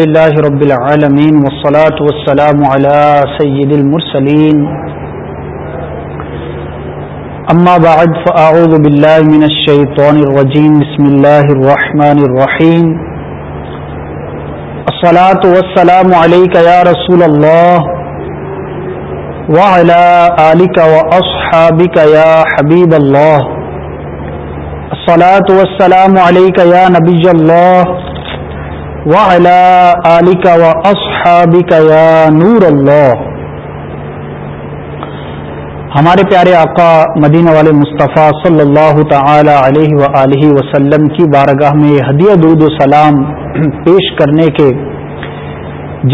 لله رب العالمين والصلاة والسلام على سيد المرسلين أما بعد فأعوذ بالله من الشيطان الرجيم بسم الله الرحمن الرحيم الصلاة والسلام عليك يا رسول الله وعلى آلك وأصحابك يا حبيب الله الصلاة والسلام عليك يا نبي الله وعلى آلك وأصحابك يا نور اللہ ہمارے پیارے آقا مدینہ والے مصطفیٰ صلی اللہ تعالی علیہ و وسلم کی بارگاہ میں ہدیہ، درود و سلام پیش کرنے کے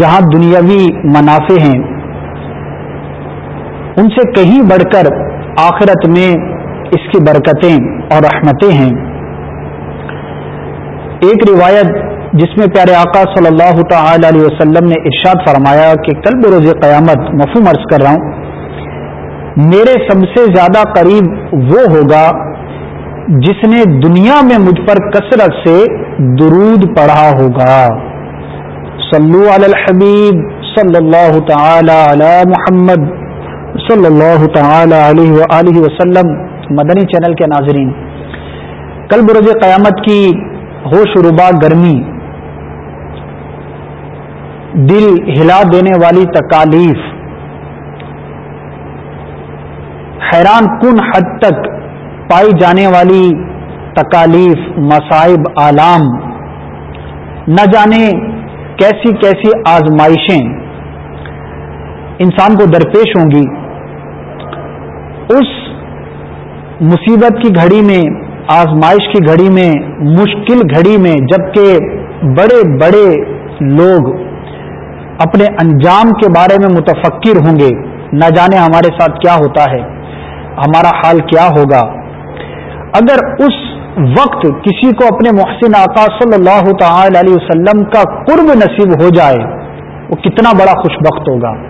جہاں دنیاوی منافع ہیں، ان سے کہیں بڑھ کر آخرت میں اس کی برکتیں اور رحمتیں ہیں۔ ایک روایت جس میں پیارے آقا صلی اللہ تعالی علیہ وسلم نے ارشاد فرمایا کہ کل بروز قیامت مفہوم عرض کر رہا ہوں، میرے سب سے زیادہ قریب وہ ہوگا جس نے دنیا میں مجھ پر کثرت سے درود پڑھا ہوگا۔ صلو علی الحبیب صلی اللہ تعالی علی محمد صلی اللہ تعالی علیہ وآلہ وسلم، مدنی چینل کے ناظرین۔ کل بروز قیامت کی ہوش ربا گرمی دل ہلا دینے والی تکالیف۔ حیران کن حد تک پائی جانے والی تکالیف، مصائب، آلام۔ نہ جانے کیسی کیسی آزمائشیں۔ انسان کو درپیش ہوں گی۔ اس مصیبت کی گھڑی میں، آزمائش کی گھڑی میں، مشکل گھڑی میں، جبکہ بڑے بڑے لوگ اپنے انجام کے بارے میں متفکر ہوں گے، نہ جانے ہمارے ساتھ کیا ہوتا ہے، ہمارا حال کیا ہوگا۔ اگر اس وقت کسی کو اپنے محسن آقا صلی اللہ تعالی علیہ وسلم کا قرب نصیب ہو جائے، وہ کتنا بڑا خوش بخت ہوگا۔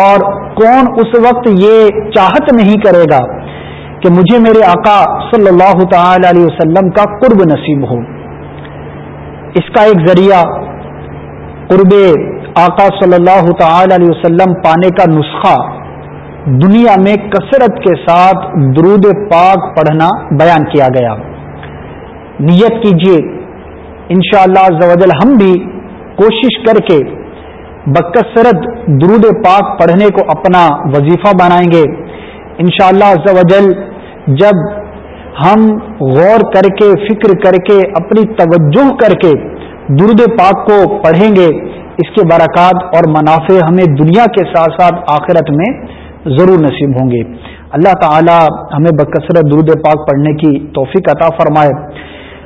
اور کون اس وقت یہ چاہت نہیں کرے گا کہ مجھے میرے آقا صلی اللہ تعالی علیہ وسلم کا قرب نصیب ہو۔ اس کا ایک ذریعہ قرب آقا صلی اللہ تعالی علیہ وسلم پانے کا نسخہ دنیا میں کثرت کے ساتھ درود پاک پڑھنا بیان کیا گیا۔ نیت کیجیے ان شاء اللہ ہم بھی کوشش کر کے بکثرت درود پاک پڑھنے کو اپنا وظیفہ بنائیں گے۔ ان شاء اللہ جب ہم غور کر کے، فکر کر کے، اپنی توجہ کر کے درود پاک کو پڑھیں گے اس کے برکات اور منافع ہمیں دنیا کے ساتھ ساتھ آخرت میں ضرور نصیب ہوں گے۔ اللہ تعالی ہمیں بکثرت درود پاک پڑھنے کی توفیق عطا فرمائے۔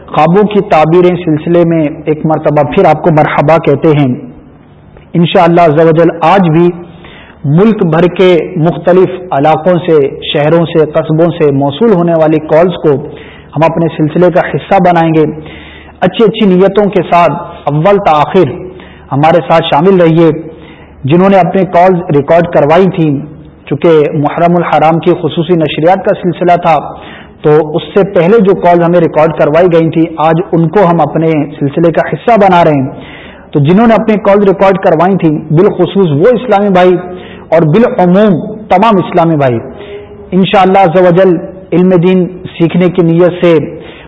خوابوں کی تعبیریں سلسلے میں ایک مرتبہ پھر آپ کو مرحبا کہتے ہیں۔ ان شاء اللہ آج بھی ملک بھر کے مختلف علاقوں سے، شہروں سے، قصبوں سے موصول ہونے والی کالز کو ہم اپنے سلسلے کا حصہ بنائیں گے۔ اچھی اچھی نیتوں کے ساتھ اول تاخیر ہمارے ساتھ شامل رہیے، جنہوں نے اپنے کالز ریکارڈ کروائی تھیں۔ چونکہ محرم الحرام کی خصوصی نشریات کا سلسلہ تھا، تو اس سے پہلے جو کالز ہمیں ریکارڈ کروائی گئی تھی، آج ان کو ہم اپنے سلسلے کا حصہ بنا رہے ہیں۔ تو جنہوں نے اپنے کالز ریکارڈ کروائی تھیں، بالخصوص وہ اسلامی بھائی اور بالعموم تمام اسلامی بھائی۔ انشاءاللہ شاء اللہ علم دین سیکھنے کی نیت سے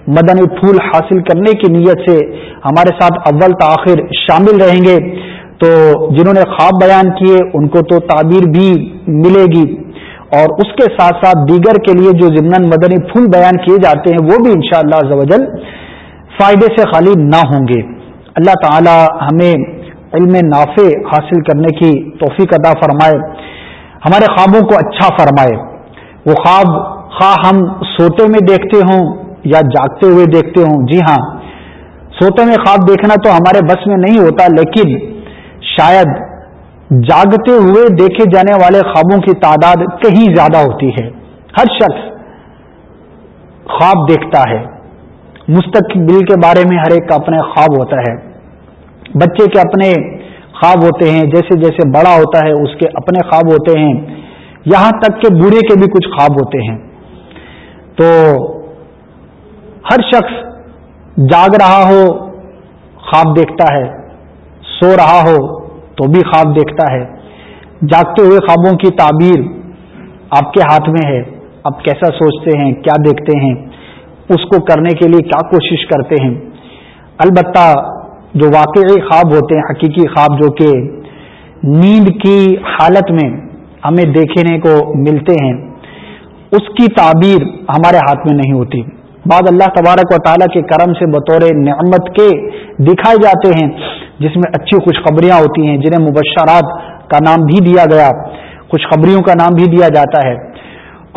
مدنی پھول حاصل کرنے کی نیت سے ہمارے ساتھ اول تاخیر شامل رہیں گے۔ تو جنہوں نے خواب بیان کیے، ان کو تو تعبیر بھی ملے گی۔ اور اس کے ساتھ ساتھ دیگر کے لیے جو ضمن مدنی پھول بیان کیے جاتے ہیں، وہ بھی انشاءاللہ شاء اللہ فائدے سے خالی نہ ہوں گے۔ اللہ تعالی ہمیں علم نافع حاصل کرنے کی توفیق ادا فرمائے۔ ہمارے خوابوں کو اچھا فرمائے۔ وہ خواب خواہ ہم سوتے میں دیکھتے ہوں یا جاگتے ہوئے دیکھتے ہوں۔ جی ہاں سوتے میں خواب دیکھنا تو ہمارے بس میں نہیں ہوتا، لیکن شاید جاگتے ہوئے دیکھے جانے والے خوابوں کی تعداد کہیں زیادہ ہوتی ہے۔ ہر شخص خواب دیکھتا ہے۔ مستقبل کے بارے میں ہر ایک کا اپنے خواب ہوتا ہے۔ بچے کے اپنے خواب ہوتے ہیں، جیسے جیسے بڑا ہوتا ہے، اس کے اپنے خواب ہوتے ہیں۔ یہاں تک کہ بوڑھے کے بھی کچھ خواب ہوتے ہیں۔ تو ہر شخص جاگ رہا ہو، خواب دیکھتا ہے، سو رہا ہو تو بھی خواب دیکھتا ہے۔ جاگتے ہوئے خوابوں کی تعبیر آپ کے ہاتھ میں ہے۔ آپ کیسا سوچتے ہیں، کیا دیکھتے ہیں؟ اس کو کرنے کے لیے کیا کوشش کرتے ہیں؟ البتہ جو واقعی خواب ہوتے ہیں، حقیقی خواب جو کہ نیند کی حالت میں ہمیں دیکھنے کو ملتے ہیں، اس کی تعبیر ہمارے ہاتھ میں نہیں ہوتی۔ بعد اللہ تبارک و تعالیٰ کے کرم سے بطور نعمت کے دکھائے جاتے ہیں، جس میں اچھی خوشخبریاں ہوتی ہیں، جنہیں مبشرات کا نام بھی دیا گیا، خوشخبریوں کا نام بھی دیا جاتا ہے۔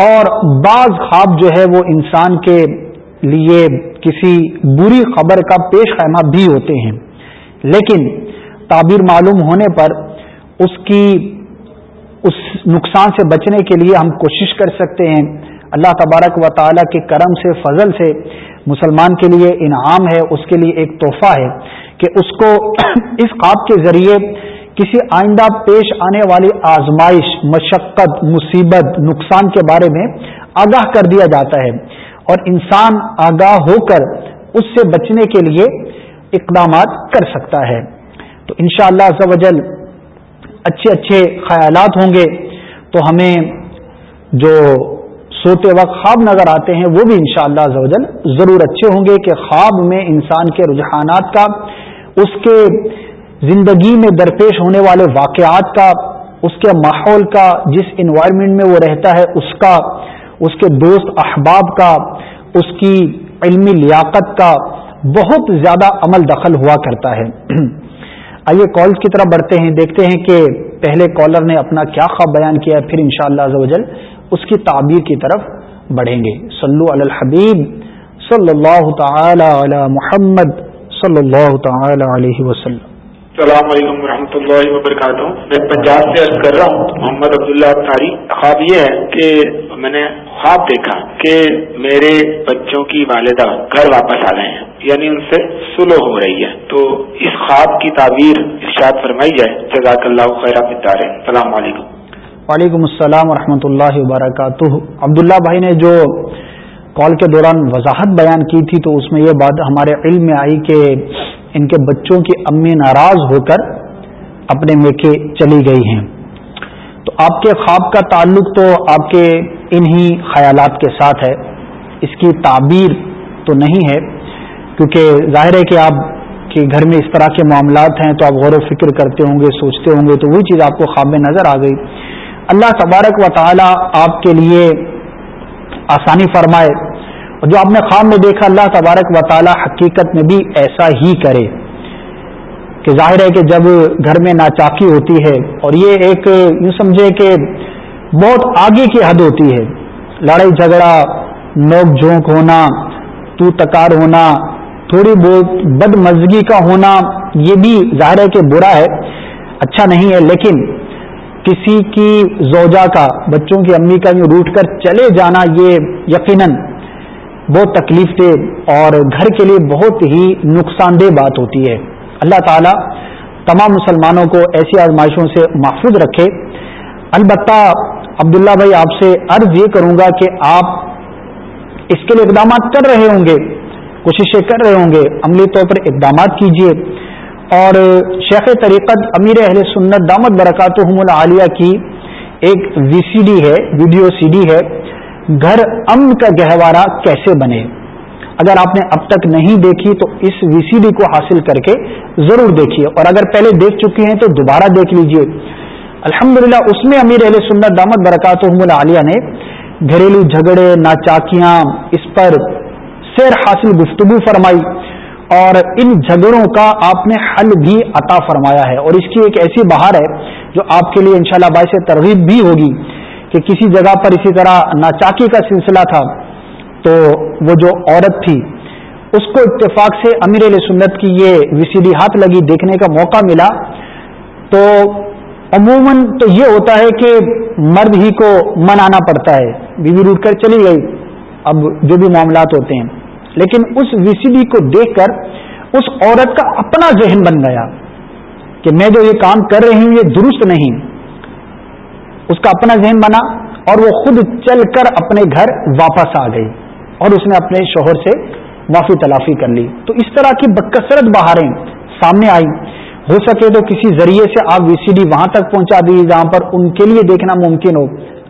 اور بعض خواب جو ہے، وہ انسان کے لیے کسی بری خبر کا پیش خیمہ بھی ہوتے ہیں۔ لیکن تعبیر معلوم ہونے پر اس کی، اس نقصان سے بچنے کے لیے ہم کوشش کر سکتے ہیں۔ اللہ تبارک و تعالیٰ کے کرم سے، فضل سے مسلمان کے لیے انعام ہے، اس کے لیے ایک تحفہ ہے کہ اس کو اس خواب کے ذریعے کسی آئندہ پیش آنے والی آزمائش، مشقت، مصیبت، نقصان کے بارے میں آگاہ کر دیا جاتا ہے۔ اور انسان آگاہ ہو کر اس سے بچنے کے لیے اقدامات کر سکتا ہے۔ تو انشاءاللہ شاء اللہ اچھے اچھے خیالات ہوں گے۔ تو ہمیں جو سوتے وقت خواب نظر آتے ہیں، وہ بھی انشاءاللہ شاء اللہ ضرور اچھے ہوں گے کہ خواب میں انسان کے رجحانات کا، اس کے زندگی میں درپیش ہونے والے واقعات کا، اس کے ماحول کا، جس انوائرمنٹ میں وہ رہتا ہے، اس کا، اس کے دوست احباب کا، اس کی علمی لیاقت کا بہت زیادہ عمل دخل ہوا کرتا ہے۔ آئیے کالز کی طرح بڑھتے ہیں، دیکھتے ہیں کہ پہلے کالر نے اپنا کیا خواب بیان کیا پھر انشاءاللہ شاء اللہ اس کی تعبیر کی طرف بڑھیں گے۔ صلو علی الحبیب صلی اللہ تعالی علی محمد صلی اللہ تعالی علیہ وسلم۔ السلام علیکم ورحمۃ اللہ وبرکاتہ۔ میں پنجاب سے عرض کر رہا ہوں، محمد عبداللہ تاری خواب یہ ہے کہ میں نے خواب دیکھا کہ میرے بچوں کی والدہ گھر واپس آ رہے ہیں یعنی ان سے سلو ہو رہی ہے۔ تو اس خواب کی تعبیر ارشاد فرمائی جائے۔ جزاک اللہ خیر السلام علیکم۔ وعلیکم السلام ورحمۃ اللہ وبرکاتہ۔ عبداللہ بھائی نے جو کال کے دوران وضاحت بیان کی تھی تو اس میں یہ بات ہمارے علم میں آئی کہ ان کے بچوں کی امی ناراض ہو کر اپنے میکے چلی گئی ہیں۔ تو آپ کے خواب کا تعلق تو آپ کے انہی خیالات کے ساتھ ہے۔ اس کی تعبیر تو نہیں ہے، کیونکہ ظاہر ہے کہ آپ کے گھر میں اس طرح کے معاملات ہیں تو آپ غور و فکر کرتے ہوں گے، سوچتے ہوں گے تو وہی چیز آپ کو خواب میں نظر آ گئی۔ اللہ تبارک و تعالی آپ کے لیے آسانی فرمائے اور جو آپ نے خواب میں دیکھا اللہ تبارک و تعالی حقیقت میں بھی ایسا ہی کرے کہ ظاہر ہے کہ جب گھر میں ناچاکی ہوتی ہے اور یہ ایک یوں سمجھے کہ بہت آگے کی حد ہوتی ہے، لڑائی جھگڑا، نوک جھونک ہونا، تو تکار ہونا، تھوڑی بہت بد مزگی کا ہونا، یہ بھی ظاہر ہے کہ برا ہے اچھا نہیں ہے، لیکن کسی کی زوجہ کا، بچوں کی امی کا یوں روٹ کر چلے جانا، یہ یقیناً بہت تکلیف دہ اور گھر کے لیے بہت ہی نقصان دہ بات ہوتی ہے۔ اللہ تعالیٰ تمام مسلمانوں کو ایسی آزمائشوں سے محفوظ رکھے۔ البتہ عبداللہ بھائی، آپ سے عرض یہ کروں گا کہ آپ اس کے لیے اقدامات کر رہے ہوں گے، کوششیں کر رہے ہوں گے۔ عملی طور پر اقدامات کیجیے اور شیخ طریقت امیر اہل سنت دامت برکاتہم العالیہ کی ایک وی سی ڈی ہے، ویڈیو سی ڈی ہے۔ گھر امن کا گہوارہ کیسے بنے؟ اگر آپ نے اب تک نہیں دیکھی تو اس وی سی ڈی کو حاصل کر کے ضرور دیکھیے۔ اور اگر پہلے دیکھ چکی ہیں تو دوبارہ دیکھ لیجیے۔ الحمد اس میں امیر اہل سنت دامت برکات عالیہ نے گھریلو جھگڑے، ناچاکیاں، اس پر سیر حاصل گفتگو فرمائی۔ اور ان جھگڑوں کا آپ نے حل بھی عطا فرمایا ہے۔ اور اس کی ایک ایسی بہار ہے جو آپ کے لیے انشاءاللہ باعث ترغیب بھی ہوگی کہ کسی جگہ پر اسی طرح ناچاکی کا سلسلہ تھا تو وہ جو عورت تھی، اس کو اتفاق سے امیر علیہ سنت کی یہ وسیلی ہاتھ لگی دیکھنے کا موقع ملا۔ تو عموماً تو یہ ہوتا ہے کہ مرد ہی کو منانا پڑتا ہے۔ بیوی روٹ کر چلی گئی۔ اب جو بھی معاملات ہوتے ہیں۔ لیکن اس وسیلی کو دیکھ کر اس عورت کا اپنا ذہن بن گیا کہ میں جو یہ کام کر رہی ہوں یہ درست نہیں۔ اس کا اپنا ذہن بنا اور وہ خود چل کر اپنے گھر واپس آ گئی اور اس نے اپنے شوہر سے معافی تلافی کر لی۔ تو اس طرح کی بکثرت بہاریں سامنے آئی ہو سکے تو کسی ذریعے سے آپ وی سی ڈی وہاں تک پہنچا دیجیے جہاں پر ان کے لیے دیکھنا ممکن ہو۔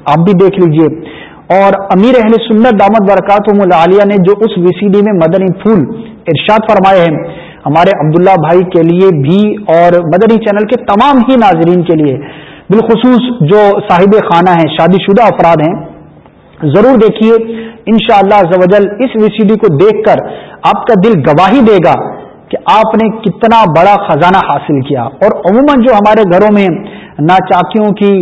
آپ بھی دیکھ لیجیے۔ اور امیر اہل سنت دامت برکات عالیہ نے جو اس وی سی ڈی میں مدنی پھول ارشاد فرمائے ہیں، ہمارے عبداللہ بھائی کے لیے بھی اور مدنی چینل کے تمام ہی ناظرین کے لیے بالخصوص جو صاحب خانہ ہیں شادی شدہ افراد ہیں، ضرور دیکھیے ان شاء اللہ اس وی سی ڈی کو دیکھ کر آپ کا دل گواہی دے گا کہ آپ نے کتنا بڑا خزانہ حاصل کیا۔ اور عموماً جو ہمارے گھروں میں ناچاکیوں کی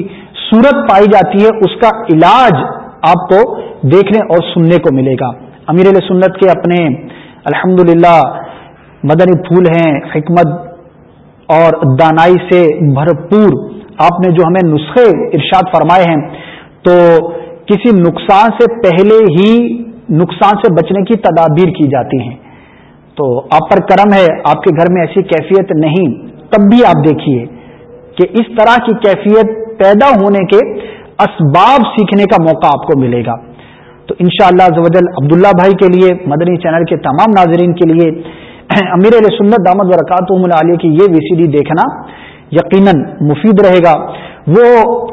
صورت پائی جاتی ہے، اس کا علاج آپ کو دیکھنے اور سننے کو ملے گا۔ امیر علیہ سنت کے اپنے الحمد مدنی پھول ہیں، حکمت اور دانائی سے بھرپور آپ نے جو ہمیں نسخے ارشاد فرمائے ہیں، تو کسی نقصان سے پہلے ہی نقصان سے بچنے کی تدابیر کی جاتی ہیں۔ تو آپ پر کرم ہے، آپ کے گھر میں ایسی کیفیت نہیں۔ تب بھی آپ دیکھیے کہ اس طرح کی کیفیت پیدا ہونے کے اسباب سیکھنے کا موقع آپ کو ملے گا۔ تو ان شاء اللہ عبداللہ بھائی کے لیے، مدنی چینل کے تمام ناظرین کے لیے، امیر علیہ سنت دامد برکات عالیہ کی یہ وی سی ڈی دیکھنا یقیناً مفید رہے گا۔ وہ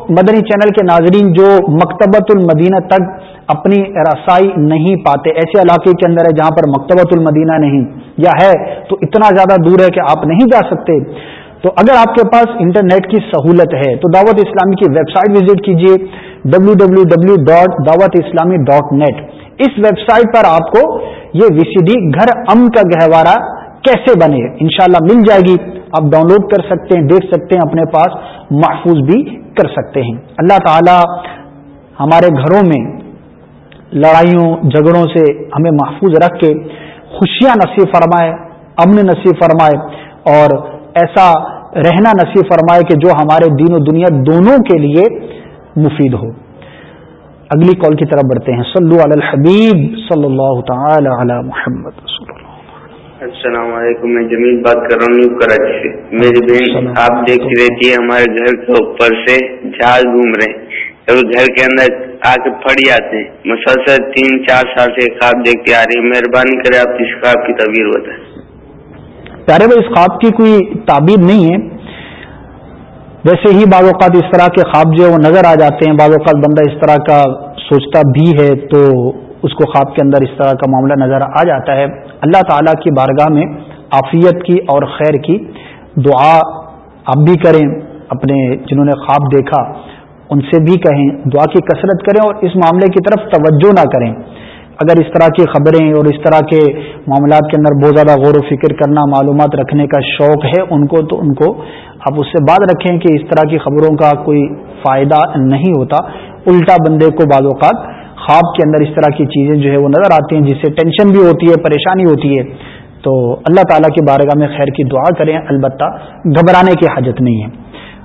مدنی چینل کے ناظرین جو مکتبۃ المدینہ تک اپنی رسائی نہیں پاتے، ایسے علاقے کے اندر ہے جہاں پر مکتبۃ المدینہ نہیں، یا ہے تو اتنا زیادہ دور ہے کہ آپ نہیں جا سکتے۔ تو اگر آپ کے پاس انٹرنیٹ کی سہولت ہے تو دعوت اسلامی کی ویب سائٹ وزٹ کیجیے W W W dot Dawat Islami dot net اس ویب سائٹ پر آپ کو یہ وی سی ڈی گھر ام کا گہوارہ کیسے بنے انشاءاللہ مل جائے گی۔ آپ ڈاؤن لوڈ کر سکتے ہیں، دیکھ سکتے ہیں، اپنے پاس محفوظ بھی کر سکتے ہیں۔ اللہ تعالی ہمارے گھروں میں لڑائیوں، جھگڑوں سے ہمیں محفوظ رکھ کے خوشیاں نصیب فرمائے، امن نصیب فرمائے اور ایسا رہنا نصیب فرمائے کہ جو ہمارے دین و دنیا دونوں کے لیے مفید ہو۔ اگلی کال کی طرف بڑھتے ہیں۔ صلو علی الحبیب صلی اللہ تعالی علی محمد السلام علیکم۔ میں جمیل بات کر رہا ہوں کراچی سے۔ میری بہن آپ دیکھتی رہتی ہے ہمارے گھر کے اوپر سے جہاز گھوم رہے ہیں۔ گھر کے اندر آ کے پڑ جاتے ہیں۔ مسلسل تین چار سال سے خواب دیکھتے آ رہی ہے مہربانی کرے آپ اس خواب کی تعبیر بتائیں پیارے بھائی، اس خواب کی کوئی تعبیر نہیں ہے۔ ویسے ہی بعض اوقات اس طرح کے خواب جو ہے وہ نظر آ جاتے ہیں۔ بعض اوقات بندہ اس طرح کا سوچتا بھی ہے تو اس کو خواب کے اندر اس طرح کا معاملہ نظر آ جاتا ہے۔ اللہ تعالیٰ کی بارگاہ میں عافیت کی اور خیر کی دعا آپ بھی کریں، اپنے جنہوں نے خواب دیکھا، ان سے بھی کہیں۔ دعا کی کثرت کریں اور اس معاملے کی طرف توجہ نہ کریں۔ اگر اس طرح کی خبریں اور اس طرح کے معاملات کے اندر بہت زیادہ غور و فکر کرنا، معلومات رکھنے کا شوق ہے ان کو، تو ان کو آپ اس سے بات رکھیں کہ اس طرح کی خبروں کا کوئی فائدہ نہیں ہوتا۔ الٹا بندے کو بعض اوقات خواب کے اندر اس طرح کی چیزیں جو ہے وہ نظر آتی ہیں، جس سے ٹینشن بھی ہوتی ہے، پریشانی ہوتی ہے۔ تو اللہ تعالیٰ کی بارگاہ میں خیر کی دعا کریں، البتہ گھبرانے کی حاجت نہیں ہے۔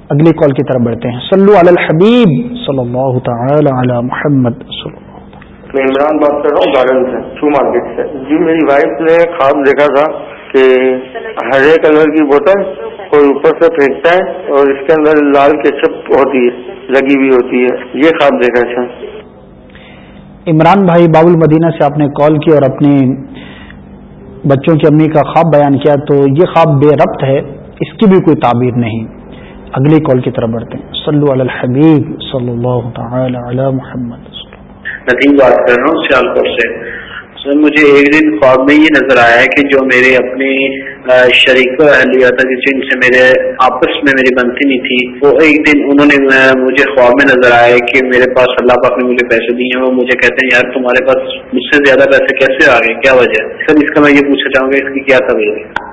اگلی کال کی طرف بڑھتے ہیں۔ صلو علی الحبیب صلی اللہ تعالی علی محمد میں عمران بات کر رہا ہوں گارڈن سے شو مارکیٹ سے جی میری وائف نے خواب دیکھا تھا کہ ہرے کلر کی بوتل کوئی اوپر سے پھینکتا ہے اور اس کے اندر لال کیچپ ہوتی ہے لگی ہوئی ہوتی ہے۔ یہ خواب دیکھا تھا۔ عمران بھائی بابل مدینہ سے آپ نے کال کی اور اپنے بچوں کی امی کا خواب بیان کیا تو یہ خواب بے ربط ہے اس کی بھی کوئی تعبیر نہیں۔ اگلی کال کی طرف بڑھتے ہیں۔ صلو علی الحبیب صلی اللہ تعالی علی محمد۔ بات کر رہا ہوں سیالکوٹ سے۔ سر، مجھے ایک دن خواب میں یہ نظر آیا کہ جو میرے اپنے شریک اہلیہ تھا جن سے میرے آپس میں میری بنتی نہیں تھی، وہ ایک دن انہوں نے مجھے خواب میں نظر آیا کہ میرے پاس اللہ پاک نے مجھے پیسے دیے ہیں وہ مجھے کہتے ہیں، یار، تمہارے پاس مجھ سے زیادہ پیسے کیسے آ گئے؟ کیا وجہ ہے؟ سر، اس کا میں یہ پوچھنا چاہوں گا، اس کی کیا طبیعت ہے؟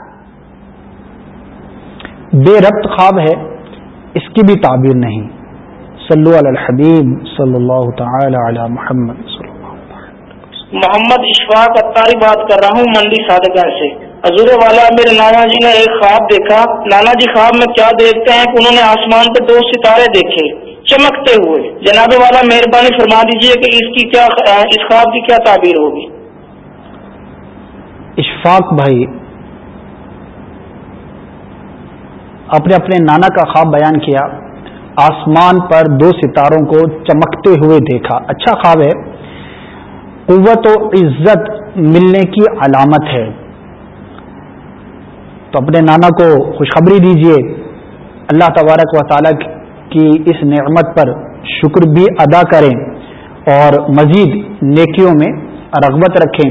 بے ربط خواب ہے، اس کی بھی تعبیر نہیں۔ صلو علی الحبیب صلی اللہ تعالی علی محمد صلی محمد اشفاق اتاری بات کر رہا ہوں منڈی صادقہ سے. حضور والا میرے نانا جی نے ایک خواب دیکھا. نانا جی خواب میں کیا دیکھتے ہیں؟ کہ انہوں نے آسمان پہ دو ستارے دیکھے. چمکتے ہوئے. جناب والا مہربانی فرما دیجیے کہ اس کی کیا اس خواب کی کیا تعبیر ہوگی؟ اشفاق بھائی اپنے اپنے نانا کا خواب بیان کیا۔ آسمان پر دو ستاروں کو چمکتے ہوئے دیکھا۔ اچھا خواب ہے۔ قوت و عزت ملنے کی علامت ہے۔ تو اپنے نانا کو خوشخبری دیجیے اللہ تبارک و تعالیٰ کی اس نعمت پر شکر بھی ادا کریں اور مزید نیکیوں میں رغبت رکھیں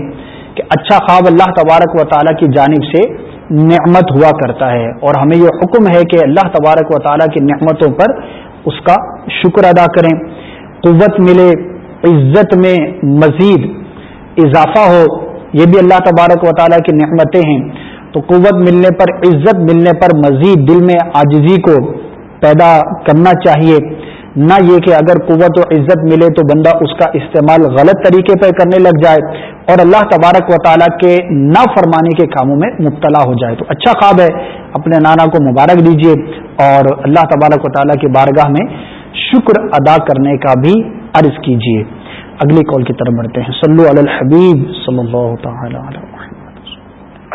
کہ اچھا خواب اللہ تبارک و تعالیٰ کی جانب سے نعمت ہوا کرتا ہے اور ہمیں یہ حکم ہے کہ اللہ تبارک و تعالیٰ کی نعمتوں پر اس کا شکر ادا کریں۔ قوت ملے، عزت میں مزید اضافہ ہو، یہ بھی اللہ تبارک و تعالیٰ کی نعمتیں ہیں۔ تو قوت ملنے پر، عزت ملنے پر مزید دل میں آجزی کو پیدا کرنا چاہیے۔ نہ یہ کہ اگر قوت و عزت ملے تو بندہ اس کا استعمال غلط طریقے پر کرنے لگ جائے اور اللہ تبارک و تعالیٰ کے نہ فرمانے کے کاموں میں مبتلا ہو جائے تو اچھا خواب ہے۔ اپنے نانا کو مبارک دیجیے اور اللہ تبارک و تعالیٰ کی بارگاہ میں شکر ادا کرنے کا بھی عرض کیجیے اگلی کال کی طرف بڑھتے ہیں۔ صلو علی الحبیب صلی اللہ تعالی علیہ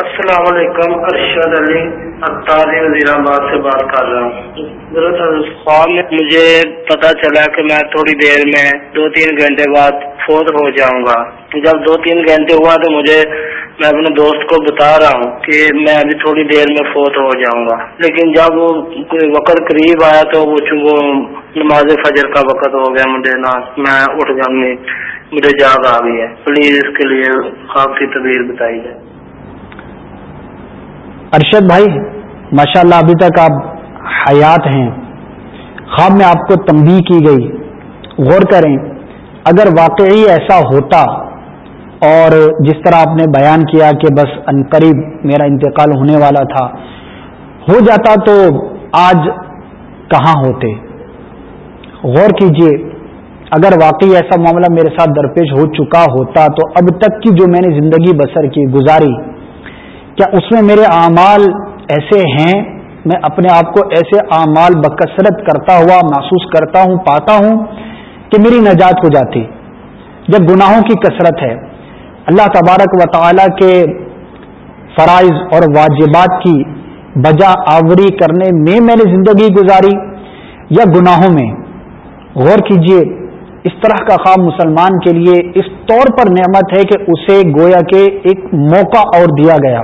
السلام علیکم، ارشد علی اختاری وزیر آباد سے بات کر رہا ہوں۔ خواب میں مجھے پتا چلا کہ میں تھوڑی دیر میں دو تین گھنٹے بعد فوت ہو جاؤں گا۔ جب دو تین گھنٹے ہوا تو مجھے میں اپنے دوست کو بتا رہا ہوں کہ میں ابھی تھوڑی دیر میں فوت ہو جاؤں گا۔ لیکن جب وہ وقت قریب آیا تو وہ نماز فجر کا وقت ہو گیا، مجھے نہ میں اٹھ جاؤں مجھے جاگ آ گئی ہے۔ پلیز اس کے لیے خواب کی تبیر بتائی جائے۔ ارشد بھائی ماشاء اللہ ابھی تک آپ حیات ہیں۔ خواب میں آپ کو تمبی کی گئی۔ غور کریں، اگر واقعی ایسا ہوتا اور جس طرح آپ نے بیان کیا کہ بس قریب میرا انتقال ہونے والا تھا، ہو جاتا تو آج کہاں ہوتے؟ غور کیجیے، اگر واقعی ایسا معاملہ میرے ساتھ درپیش ہو چکا ہوتا تو اب تک کی جو میں نے زندگی بسر کی، گزاری کیا اس میں میرے اعمال ایسے ہیں؟ میں اپنے آپ کو ایسے اعمال بکثرت کرتا ہوا محسوس کرتا ہوں، پاتا ہوں کہ میری نجات ہو جاتی۔ جب گناہوں کی کثرت ہے، اللہ تبارک و تعالی کے فرائض اور واجبات کی بجا آوری کرنے میں میں نے زندگی گزاری یا گناہوں میں، غور کیجیے، اس طرح کا خواب مسلمان کے لیے اس طور پر نعمت ہے کہ اسے گویا کے ایک موقع اور دیا گیا۔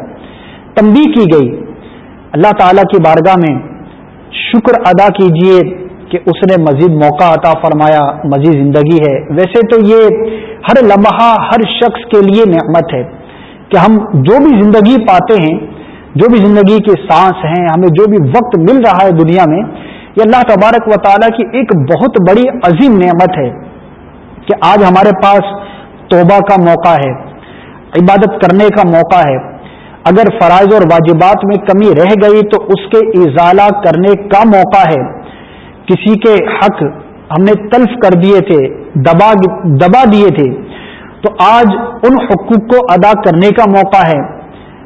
تمبی کی گئی۔ اللہ تعالی کی بارگاہ میں شکر ادا کیجیے کہ اس نے مزید موقع عطا فرمایا، مزید زندگی ہے۔ ویسے تو یہ ہر لمحہ، ہر شخص کے لیے نعمت ہے کہ ہم جو بھی زندگی پاتے ہیں، جو بھی زندگی کے سانس ہیں، ہمیں جو بھی وقت مل رہا ہے دنیا میں، یہ اللہ تبارک و تعالیٰ کی ایک بہت بڑی عظیم نعمت ہے کہ آج ہمارے پاس توبہ کا موقع ہے، عبادت کرنے کا موقع ہے۔ اگر فرائض اور واجبات میں کمی رہ گئی تو اس کے ازالہ کرنے کا موقع ہے۔ کسی کے حق ہم نے تلف کر دیے تھے، دبا دبا دیے تھے۔ تو آج ان حقوق کو ادا کرنے کا موقع ہے۔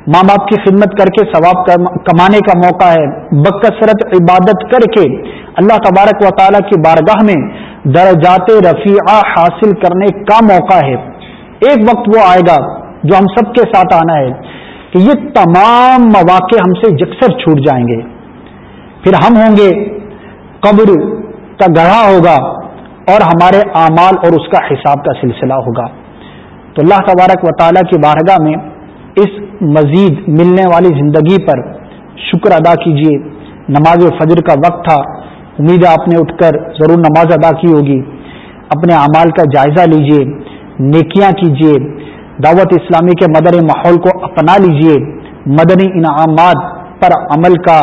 ماں باپ کی خدمت کر کے ثواب کمانے کا موقع ہے۔ بکثرت عبادت کر کے اللہ تبارک و تعالیٰ کی بارگاہ میں درجات رفیعہ حاصل کرنے کا موقع ہے۔ ایک وقت وہ آئے گا جو ہم سب کے ساتھ آنا ہے۔ کہ یہ تمام مواقع ہم سے یکسر چھوٹ جائیں گے۔ پھر ہم ہوں گے، قبر کا گڑھا ہوگا اور ہمارے اعمال اور اس کا حساب کا سلسلہ ہوگا۔ تو اللہ تبارک و تعالیٰ کی بارگاہ میں اس مزید ملنے والی زندگی پر شکر ادا کیجیے نماز فجر کا وقت تھا۔ امید آپ نے اٹھ کر ضرور نماز ادا کی ہوگی۔ اپنے اعمال کا جائزہ لیجیے نیکیاں کیجیے دعوت اسلامی کے مدنی ماحول کو اپنا لیجیے، مدنی انعامات پر عمل کا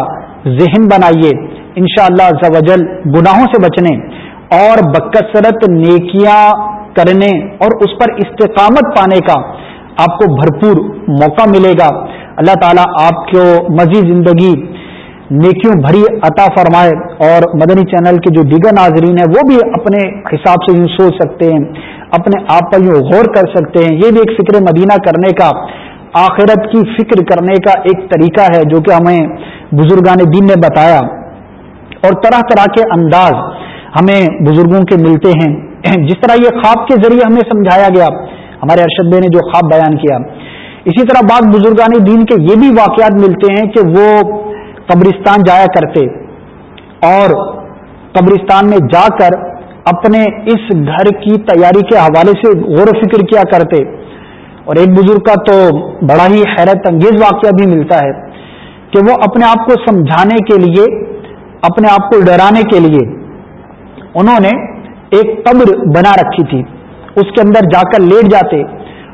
ذہن بنائیے۔ انشاءاللہ شاء اللہ گناہوں سے بچنے اور بکثرت نیکیاں کرنے اور اس پر استقامت پانے کا آپ کو بھرپور موقع ملے گا۔ اللہ تعالیٰ آپ کو مزید زندگی نیکیوں بھری عطا فرمائے اور مدنی چینل کے جو دیگر ناظرین ہیں وہ بھی اپنے حساب سے یوں سوچ سکتے ہیں، اپنے آپ پر یوں غور کر سکتے ہیں۔ یہ بھی ایک فکر مدینہ کرنے کا، آخرت کی فکر کرنے کا ایک طریقہ ہے جو کہ ہمیں بزرگان دین نے بتایا۔ اور طرح طرح کے انداز ہمیں بزرگوں کے ملتے ہیں۔ جس طرح یہ خواب کے ذریعے ہمیں سمجھایا گیا، ہمارے ارشد بے نے جو خواب بیان کیا۔ اسی طرح بعض بزرگان دین کے یہ بھی واقعات ملتے ہیں کہ وہ قبرستان جایا کرتے اور قبرستان میں جا کر اپنے اس گھر کی تیاری کے حوالے سے غور و فکر کیا کرتے۔ اور ایک بزرگ کا تو بڑا ہی حیرت انگیز واقعہ بھی ملتا ہے کہ وہ اپنے آپ کو سمجھانے کے لیے، اپنے آپ کو ڈرانے کے لیے انہوں نے ایک قبر بنا رکھی تھی۔ اس کے اندر جا کر لیٹ جاتے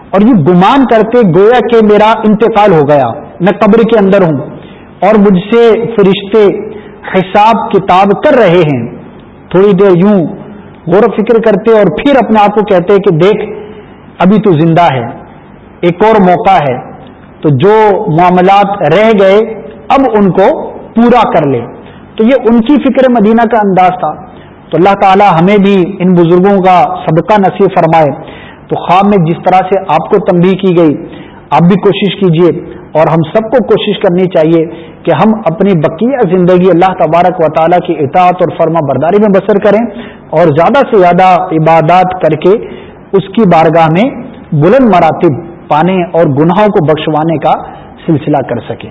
اور یہ گمان کرتے گویا کہ میرا انتقال ہو گیا، میں قبر کے اندر ہوں۔ اور مجھ سے فرشتے حساب کتاب کر رہے ہیں۔ تھوڑی دیر یوں غور و فکر کرتے اور پھر اپنے آپ کو کہتے کہ دیکھ، ابھی تو زندہ ہے، ایک اور موقع ہے۔ تو جو معاملات رہ گئے، اب ان کو پورا کر لے۔ تو یہ ان کی فکر مدینہ کا انداز تھا۔ تو اللہ تعالی ہمیں بھی ان بزرگوں کا صدقہ نصیب فرمائے۔ تو خواب میں جس طرح سے آپ کو تنبیہ کی گئی، آپ بھی کوشش کیجیے۔ اور ہم سب کو کوشش کرنی چاہیے کہ ہم اپنی بقیہ زندگی اللہ تبارک و تعالیٰ کی اطاعت اور فرما برداری میں بسر کریں اور زیادہ سے زیادہ عبادات کر کے اس کی بارگاہ میں بلند مراتب پانے اور گناہوں کو بخشوانے کا سلسلہ کر سکیں۔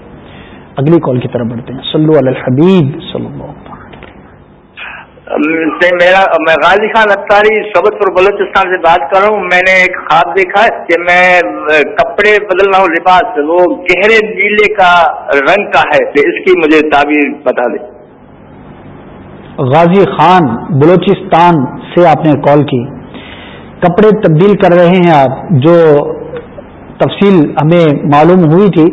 اگلی کال کی طرف بڑھتے ہیں۔ صلو علی الحبیب صلی اللہ میرا میں غازی خان اختاری سبت پر بلوچستان سے بات کر رہا ہوں۔ میں نے ایک خواب دیکھا کہ میں کپڑے بدل رہا ہوں لباس وہ گہرے نیلے کا رنگ کا ہے۔ اس کی مجھے تعبیر بتا دیں۔ غازی خان بلوچستان سے آپ نے کال کی۔ کپڑے تبدیل کر رہے ہیں آپ، جو تفصیل ہمیں معلوم ہوئی تھی۔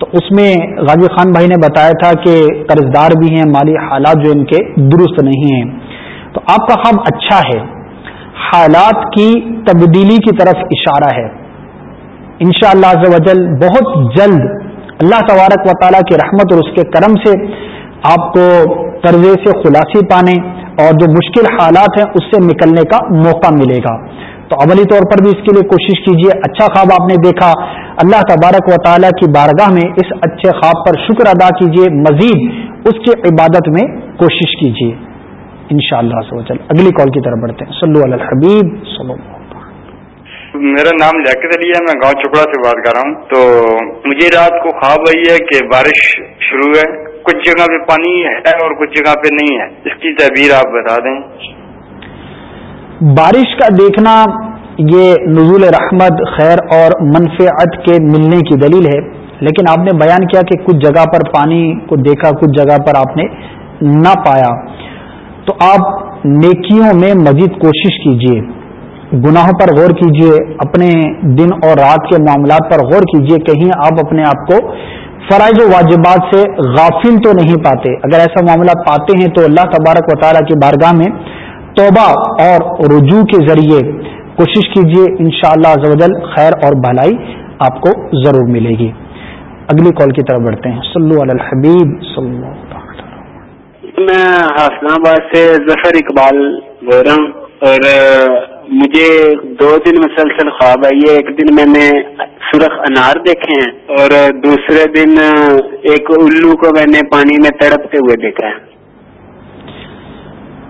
تو اس میں غازی خان بھائی نے بتایا تھا کہ قرض دار بھی ہیں، مالی حالات جو ان کے درست نہیں ہیں۔ تو آپ کا خواب اچھا ہے۔ حالات کی تبدیلی کی طرف اشارہ ہے۔ ان شاء اللہ بہت جلد اللہ تبارک و تعالیٰ کی رحمت اور اس کے کرم سے آپ کو قرضے سے خلاصی پانے اور جو مشکل حالات ہیں، اس سے نکلنے کا موقع ملے گا۔ تو عملی طور پر بھی اس کے لیے کوشش کیجیے اچھا خواب آپ نے دیکھا۔ اللہ تبارک و تعالیٰ کی بارگاہ میں اس اچھے خواب پر شکر ادا کیجیے مزید اس کی عبادت میں کوشش کیجیے ان شاء اللہ اگلی کال کی طرف بڑھتے ہیں۔ صلو علی الحبیب، صلو اللہ میرا نام لیاقت علی ہے، میں گاؤں چپڑا سے بات کر رہا ہوں۔ تو مجھے رات کو خواب آئی ہے کہ بارش شروع ہے۔ کچھ جگہ پہ پانی ہے اور کچھ جگہ پہ نہیں ہے۔ اس کی تعبیر آپ بتا دیں۔ بارش کا دیکھنا یہ نزول رحمت، خیر اور منفعت کے ملنے کی دلیل ہے۔ لیکن آپ نے بیان کیا کہ کچھ جگہ پر پانی کو دیکھا، کچھ جگہ پر آپ نے نہ پایا۔ تو آپ نیکیوں میں مزید کوشش کیجیے گناہوں پر غور کیجیے اپنے دن اور رات کے معاملات پر غور کیجیے کہیں آپ اپنے آپ کو فرائض و واجبات سے غافل تو نہیں پاتے۔ اگر ایسا معاملہ پاتے ہیں تو اللہ تبارک و تعالیٰ کی بارگاہ میں توبہ اور رجوع کے ذریعے کوشش کیجیے ان شاء اللہ خیر اور بھلائی آپ کو ضرور ملے گی۔ اگلی کال کی طرف بڑھتے ہیں۔ صلو علی الحبیب صلو میں حسن آباد سے ظفر اقبال بول رہا ہوں اور مجھے دو دن مسلسل خواب آئی ہے۔ ایک دن میں نے سرخ انار دیکھے ہیں اور دوسرے دن ایک الو کو میں نے پانی میں تڑپتے ہوئے دیکھا ہے۔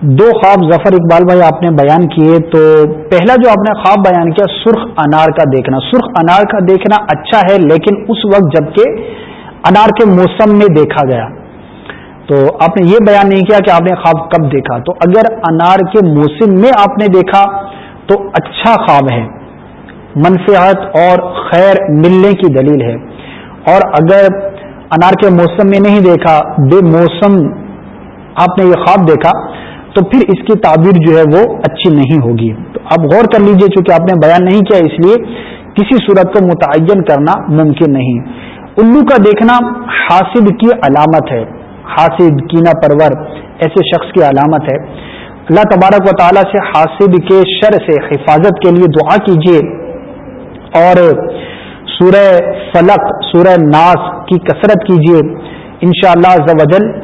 دو خواب ظفر اقبال بھائی آپ نے بیان کیے تو پہلا جو آپ نے خواب بیان کیا سرخ انار کا دیکھنا۔ سرخ انار کا دیکھنا اچھا ہے لیکن اس وقت جبکہ انار کے موسم میں دیکھا گیا۔ تو آپ نے یہ بیان نہیں کیا کہ آپ نے خواب کب دیکھا۔ تو اگر انار کے موسم میں آپ نے دیکھا تو اچھا خواب ہے۔ منفیات اور خیر ملنے کی دلیل ہے۔ اور اگر انار کے موسم میں نہیں دیکھا، بے موسم آپ نے یہ خواب دیکھا تو پھر اس کی تعبیر جو ہے وہ اچھی نہیں ہوگی۔ تو آپ غور کر لیجیے، چونکہ آپ نے بیان نہیں کیا، اس لیے کسی صورت کو متعین کرنا ممکن نہیں۔ الو کا دیکھنا حاصد کی علامت ہے۔ حاصد کینا پرور، ایسے شخص کی علامت ہے۔ اللہ تبارک و تعالیٰ سے حاصد کے شر سے حفاظت کے لیے دعا کیجیے اور سورہ فلق، سورہ ناس کی کثرت کیجیے انشاءاللہ شاء اللہ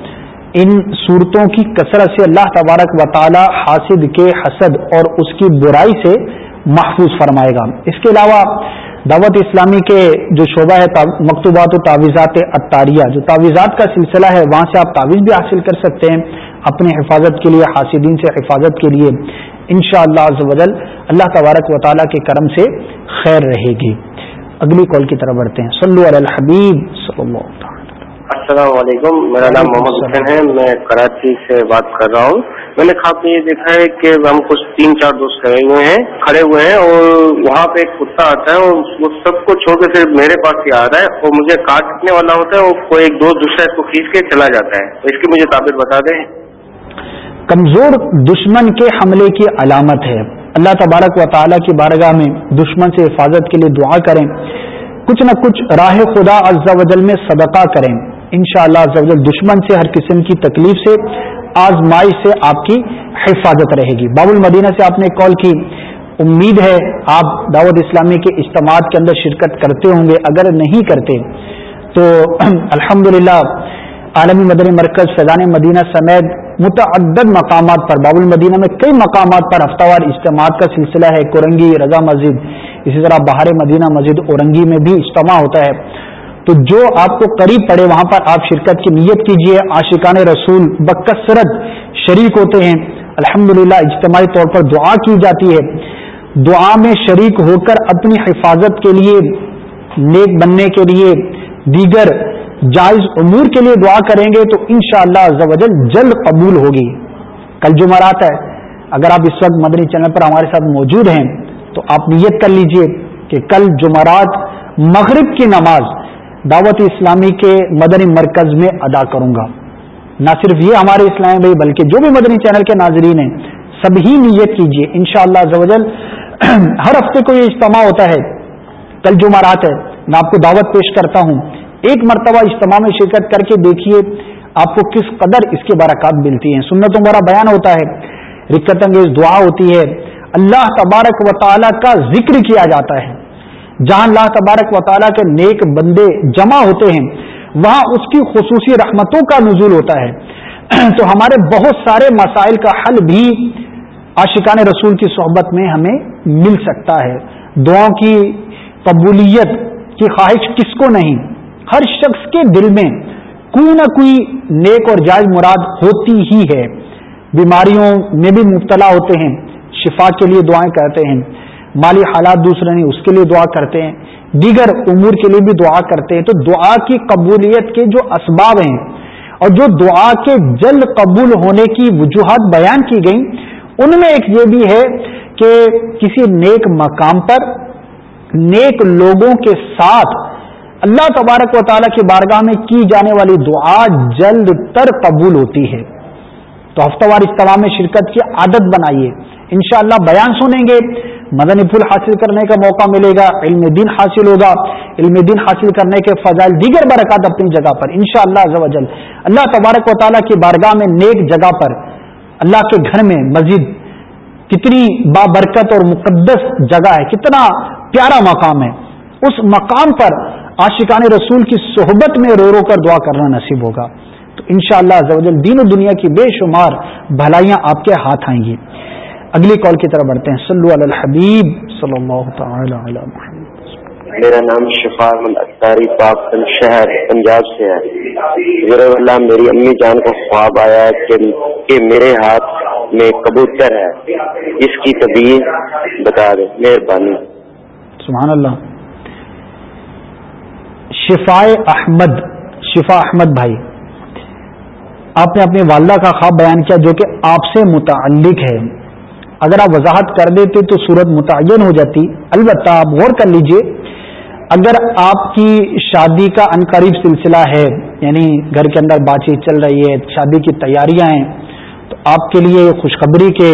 ان صورتوں کی کثرت سے اللہ تبارک و تعالی حاسد کے حسد اور اس کی برائی سے محفوظ فرمائے گا۔ اس کے علاوہ دعوت اسلامی کے جو شعبہ ہے مکتوبات و تعویذات اطاریہ، جو تعویذات کا سلسلہ ہے، وہاں سے آپ تعویذ بھی حاصل کر سکتے ہیں۔ اپنی حفاظت کے لیے، حاسدین سے حفاظت کے لیے۔ ان شاء اللہ اللہ تبارک و تعالیٰ کے کرم سے خیر رہے گی۔ اگلی کال کی طرف بڑھتے ہیں۔ صلو علی الحبیب صلی اللہ السلام علیکم میرا نام محمد حسین ہے میں کراچی سے بات کر رہا ہوں۔ میں نے خواب میں یہ دیکھا ہے کہ ہم کچھ تین چار دوست کھڑے ہوئے ہیں کھڑے ہوئے ہیں اور وہاں پہ ایک کتا آتا ہے اور وہ سب کو چھوڑ کے صرف میرے پاس ہی آ رہا ہے اور مجھے کاٹنے والا ہوتا ہے اور کوئی ایک دوست دوسرا اس کو کھینچ کے چلا جاتا ہے۔ اس کی مجھے تعبیر بتا دیں۔ کمزور دشمن کے حملے کی علامت ہے۔ اللہ تبارک و تعالیٰ کی بارگاہ میں دشمن سے حفاظت کے لیے دعا کریں۔ کچھ نہ کچھ راہ خدا عز و جل میں صدقہ کریں۔ انشاءاللہ شاء اللہ دشمن سے، ہر قسم کی تکلیف سے، آزمائش سے آپ کی حفاظت رہے گی۔ باب المدینہ سے آپ نے کال کی۔ امید ہے آپ دعوت اسلامی کے اجتماع کے اندر شرکت کرتے ہوں گے۔ اگر نہیں کرتے تو الحمد عالمی مدنی مرکز فیضان مدینہ سمیت متعدد مقامات پر، باب المدینہ میں کئی مقامات پر ہفتہ وار اجتماع کا سلسلہ ہے، کورنگی رضا مسجد۔ اسی طرح باہر مدینہ مسجد اورنگی میں بھی اجتماع ہوتا ہے۔ تو جو آپ کو قریب پڑے وہاں پر آپ شرکت کی نیت کیجیے عاشقان رسول بکثرت شریک ہوتے ہیں۔ الحمدللہ، اجتماعی طور پر دعا کی جاتی ہے۔ دعا میں شریک ہو کر اپنی حفاظت کے لیے، نیک بننے کے لیے، دیگر جائز امور کے لیے دعا کریں گے تو انشاءاللہ شاء اللہ جلد قبول ہوگی۔ کل جمعرات ہے۔ اگر آپ اس وقت مدنی چینل پر ہمارے ساتھ موجود ہیں تو آپ نیت کر لیجیے کہ کل جمعرات مغرب کی نماز دعوت اسلامی کے مدنی مرکز میں ادا کروں گا۔ نہ صرف یہ ہمارے اسلام بھائی، بلکہ جو بھی مدنی چینل کے ناظرین ہیں، سب ہی نیت کیجیے ان شاء اللہ ہر ہفتے کو یہ اجتماع ہوتا ہے۔ کل جمعرات ہے۔ میں آپ کو دعوت پیش کرتا ہوں۔ ایک مرتبہ اجتماع میں شرکت کر کے دیکھیے آپ کو کس قدر اس کے برکات ملتی ہیں۔ سنتوں بڑا بیان ہوتا ہے۔ رکت انگیز دعا ہوتی ہے۔ اللہ تبارک و تعالی کا ذکر کیا جاتا ہے۔ جہاں اللہ تبارک و تعالیٰ کے نیک بندے جمع ہوتے ہیں، وہاں اس کی خصوصی رحمتوں کا نزول ہوتا ہے۔ تو ہمارے بہت سارے مسائل کا حل بھی عاشقان رسول کی صحبت میں ہمیں مل سکتا ہے۔ دعاؤں کی قبولیت کی خواہش کس کو نہیں، ہر شخص کے دل میں کوئی نہ کوئی نیک اور جائز مراد ہوتی ہی ہے۔ بیماریوں میں بھی مبتلا ہوتے ہیں، شفا کے لیے دعائیں کرتے ہیں۔ مالی حالات دوسرے نہیں، اس کے لیے دعا کرتے ہیں۔ دیگر امور کے لیے بھی دعا کرتے ہیں۔ تو دعا کی قبولیت کے جو اسباب ہیں اور جو دعا کے جلد قبول ہونے کی وجوہات بیان کی گئیں، ان میں ایک یہ بھی ہے کہ کسی نیک مقام پر نیک لوگوں کے ساتھ اللہ تبارک و تعالیٰ کی بارگاہ میں کی جانے والی دعا جلد تر قبول ہوتی ہے۔ تو ہفتہ وار اجتماع میں شرکت کی عادت بنائیے۔ انشاءاللہ بیان سنیں گے۔ مدنی پھول حاصل کرنے کا موقع ملے گا، علم دین حاصل ہوگا۔ علم دین حاصل کرنے کے فضائل دیگر برکات اپنی جگہ پر ان شاء اللہ اللہ تبارک و تعالیٰ کی بارگاہ میں نیک جگہ پر، اللہ کے گھر میں مسجد، کتنی بابرکت اور مقدس جگہ ہے، کتنا پیارا مقام ہے۔ اس مقام پر عاشقان رسول کی صحبت میں رو رو کر دعا کرنا نصیب ہوگا۔ تو ان شاء اللہ دین و دنیا کی بے شمار بھلائیاں آپ کے ہاتھ آئیں گی۔ اگلی کال کی طرف بڑھتے ہیں۔ صلو علی الحبیب صلی اللہ تعالی علی محمد۔ میرا نام شفا اختاری پاک شہر پنجاب سے ہے۔ اللہ میری امی جان کو خواب آیا ہے کہ میرے ہاتھ میں کبوتر ہے۔ اس کی طبیعت بتا دیں مہربانی۔ سبحان اللہ۔ شفا احمد شفا احمد بھائی آپ نے اپنی والدہ کا خواب بیان کیا جو کہ آپ سے متعلق ہے۔ اگر آپ وضاحت کر دیتے تو صورت متعین ہو جاتی۔ البتہ آپ غور کر لیجیے، اگر آپ کی شادی کا انقریب سلسلہ ہے یعنی گھر کے اندر بات چیت چل رہی ہے، شادی کی تیاریاں ہیں، تو آپ کے لیے خوشخبری کے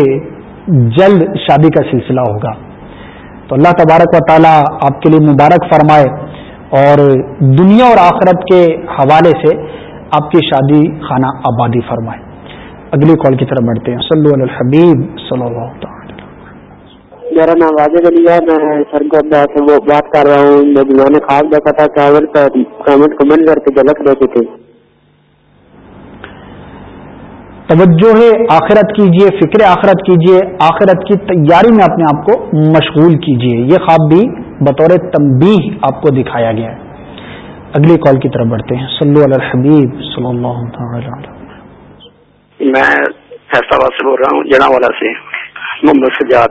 جلد شادی کا سلسلہ ہوگا۔ تو اللہ تبارک و تعالیٰ آپ کے لیے مبارک فرمائے اور دنیا اور آخرت کے حوالے سے آپ کی شادی خانہ آبادی فرمائے۔ اگلی کال کی طرف بڑھتے ہیں۔ صلو علی الحبیب صلی اللہ تعالی میرا نام واجد علی ہے میں سر کو وہ بات کر رہا ہوں۔ میں نے خاص دیکھا تھا چاول کا کامنٹ کمنٹ کر کے جھلک دیتے تھے۔ توجہ ہے آخرت کیجیے فکر آخرت کیجیے۔ آخرت کی تیاری میں اپنے آپ کو مشغول کیجیے۔ یہ خواب بھی بطور تنبیہ آپ کو دکھایا گیا ہے۔ اگلی کال کی طرف بڑھتے ہیں۔ صلو علی الحبیب صلی اللہ تعالی میں فیصلہ سے بول رہا ہوں جنا والا سے۔ محمد سجاد،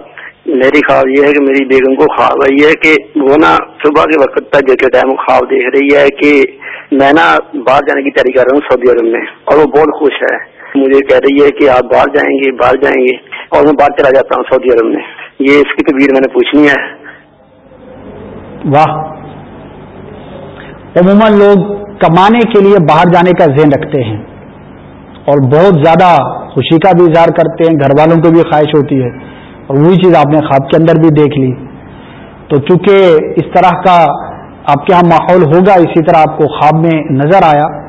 میری خواب یہ ہے کہ میری بیگم کو خواب آئی ہے کہ وہ نا صبح کے وقت تک کے ٹائم خواب دیکھ رہی ہے کہ میں نا باہر جانے کی تیاری کر رہا ہوں سعودی عرب میں اور وہ بہت خوش ہے۔ مجھے کہہ رہی ہے کہ آپ باہر جائیں گے، باہر جائیں گے اور میں باہر چلا جاتا ہوں سعودی عرب میں۔ یہ اس کی تصویر میں نے پوچھنی ہے۔ واہ۔ عموماً لوگ کمانے کے لیے باہر جانے کا ذہن رکھتے ہیں۔ اور بہت زیادہ خوشی کا بھی اظہار کرتے ہیں، گھر والوں کو بھی خواہش ہوتی ہے۔ اور وہی چیز آپ نے خواب کے اندر بھی دیکھ لی۔ تو چونکہ اس طرح کا آپ کے یہاں ماحول ہوگا، اسی طرح آپ کو خواب میں نظر آیا۔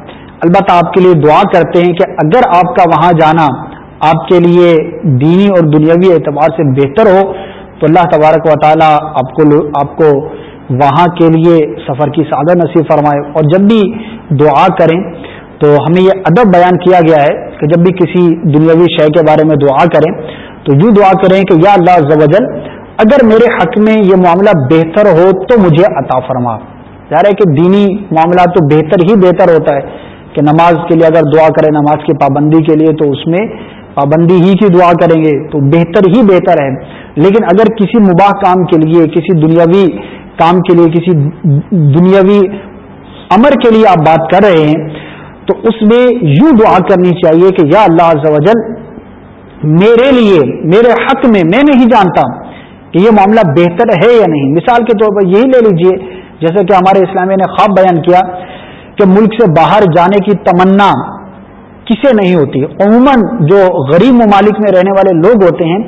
البتہ آپ کے لیے دعا کرتے ہیں کہ اگر آپ کا وہاں جانا آپ کے لیے دینی اور دنیاوی اعتبار سے بہتر ہو، تو اللہ تبارک و تعالیٰ آپ کو آپ کو وہاں کے لیے سفر کی سادہ نصیب فرمائے۔ اور جب بھی دعا کریں تو ہمیں یہ ادب بیان کیا گیا ہے کہ جب بھی کسی دنیاوی شے کے بارے میں دعا کریں، تو یوں دعا کریں کہ یا اللہ زوجل اگر میرے حق میں یہ معاملہ بہتر ہو تو مجھے عطا فرما۔ ظاہر ہے کہ دینی معاملہ تو بہتر ہی بہتر ہوتا ہے کہ نماز کے لیے اگر دعا کریں نماز کی پابندی کے لیے، تو اس میں پابندی ہی کی دعا کریں گے تو بہتر ہی بہتر ہے۔ لیکن اگر کسی مباح کام کے لیے، کسی دنیاوی کام کے لیے، کسی دنیاوی امر کے لیے آپ بات کر رہے ہیں تو اس میں یوں دعا کرنی چاہیے کہ یا اللہ زوجل میرے لیے، میرے حق میں میں نہیں جانتا کہ یہ معاملہ بہتر ہے یا نہیں۔ مثال کے طور پر یہی لے لیجیے، جیسے کہ ہمارے اسلامیہ نے خواب بیان کیا کہ ملک سے باہر جانے کی تمنا کسے نہیں ہوتی۔ عموماً جو غریب ممالک میں رہنے والے لوگ ہوتے ہیں،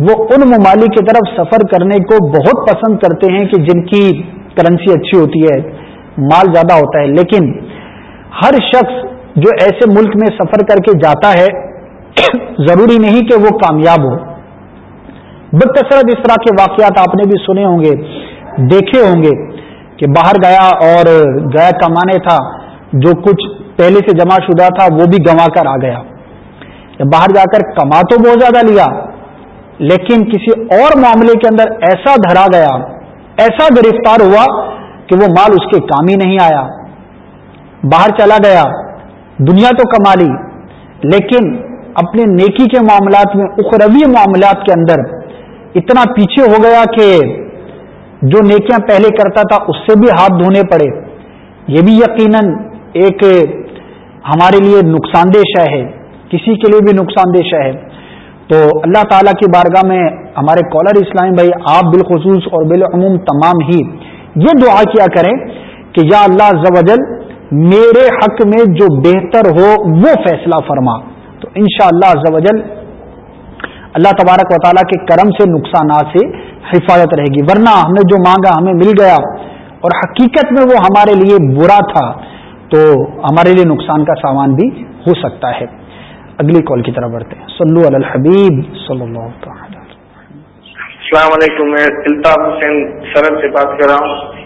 وہ ان ممالک کی طرف سفر کرنے کو بہت پسند کرتے ہیں کہ جن کی کرنسی اچھی ہوتی ہے، مال زیادہ ہوتا ہے۔ لیکن ہر شخص جو ایسے ملک میں سفر کر کے جاتا ہے ضروری نہیں کہ وہ کامیاب ہو۔ بکثرت اس طرح کے واقعات آپ نے بھی سنے ہوں گے، دیکھے ہوں گے کہ باہر گیا اور گیا کمانے تھا، جو کچھ پہلے سے جمع شدہ تھا، وہ بھی گنوا کر آ گیا۔ باہر جا کر کما تو بہت زیادہ لیا، لیکن کسی اور معاملے کے اندر ایسا دھرا گیا، ایسا گرفتار ہوا کہ وہ مال اس کے کام ہی نہیں آیا۔ باہر چلا گیا، دنیا تو کما لی، لیکن اپنے نیکی کے معاملات میں، اخروی معاملات کے اندر اتنا پیچھے ہو گیا کہ جو نیکیاں پہلے کرتا تھا، اس سے بھی ہاتھ دھونے پڑے۔ یہ بھی یقیناً ایک ہمارے لیے نقصان دہ شہ ہے، کسی کے لیے بھی نقصان دہ شہ ہے۔ تو اللہ تعالیٰ کی بارگاہ میں ہمارے کالر اسلام بھائی، آپ بالخصوص اور بالعموم تمام ہی یہ دعا کیا کریں کہ یا اللہ زوجل میرے حق میں جو بہتر ہو وہ فیصلہ فرما۔ تو ان شاء اللہ اللہ تبارک و تعالیٰ کے کرم سے، نقصانات سے حفاظت رہے گی۔ ورنہ ہم نے جو مانگا ہمیں مل گیا اور حقیقت میں وہ ہمارے لیے برا تھا، تو ہمارے لیے نقصان کا سامان بھی ہو سکتا ہے۔ اگلی کال کی طرف بڑھتے ہیں۔ سلو الحبیب صلی اللہ تعالی السلام علیکم، میں الطاف حسین سرد سے بات کر رہا ہوں۔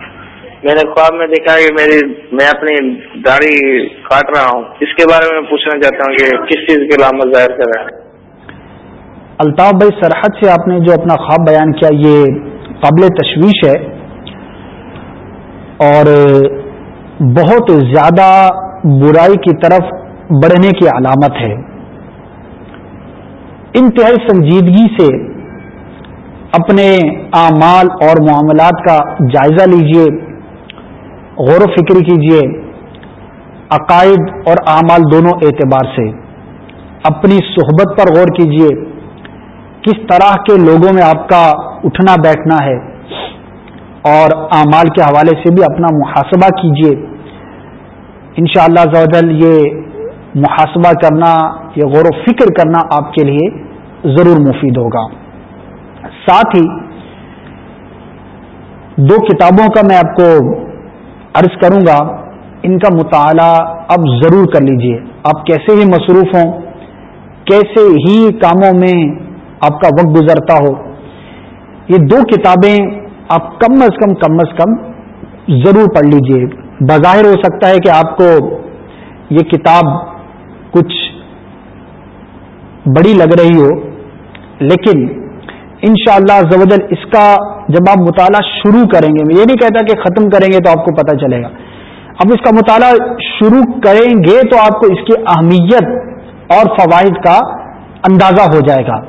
میں نے خواب میں دیکھا کہ میری میں اپنی داڑھی کاٹ رہا ہوں۔ اس کے بارے میں پوچھنا چاہتا ہوں کہ کس چیز کے علامت ظاہر کر رہا ہے؟ الطاف بھائی، سرحد سے آپ نے جو اپنا خواب بیان کیا، یہ قابل تشویش ہے۔ اور بہت زیادہ برائی کی طرف بڑھنے کی علامت ہے۔ انتہائی سنجیدگی سے اپنے اعمال اور معاملات کا جائزہ لیجیے۔ غور و فکر کیجیے عقائد اور اعمال دونوں اعتبار سے۔ اپنی صحبت پر غور کیجیے کس طرح کے لوگوں میں آپ کا اٹھنا بیٹھنا ہے۔ اور اعمال کے حوالے سے بھی اپنا محاسبہ کیجیے ان شاء اللہ یہ محاسبہ کرنا، یہ غور و فکر کرنا آپ کے لیے ضرور مفید ہوگا۔ ساتھ ہی دو کتابوں کا میں آپ کو عرض کروں گا، ان کا مطالعہ اب ضرور کر لیجیے۔ آپ کیسے ہی مصروف ہوں، کیسے ہی کاموں میں آپ کا وقت گزرتا ہو، یہ دو کتابیں آپ کم از کم کم از کم ضرور پڑھ لیجیے۔ بظاہر ہو سکتا ہے کہ آپ کو یہ کتاب کچھ بڑی لگ رہی ہو، لیکن ان شاء اللہ اس کا جب آپ مطالعہ شروع کریں گے، میں یہ نہیں کہتا کہ ختم کریں گے تو آپ کو پتہ چلے گا۔ اب اس کا مطالعہ شروع کریں گے تو آپ کو اس کی اہمیت اور فوائد کا اندازہ ہو جائے گا۔